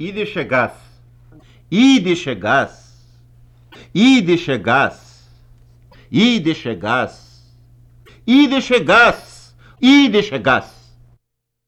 Ide chegás. Ide chegás. Ide chegás. Ide chegás. Ide chegás. Ide chegás.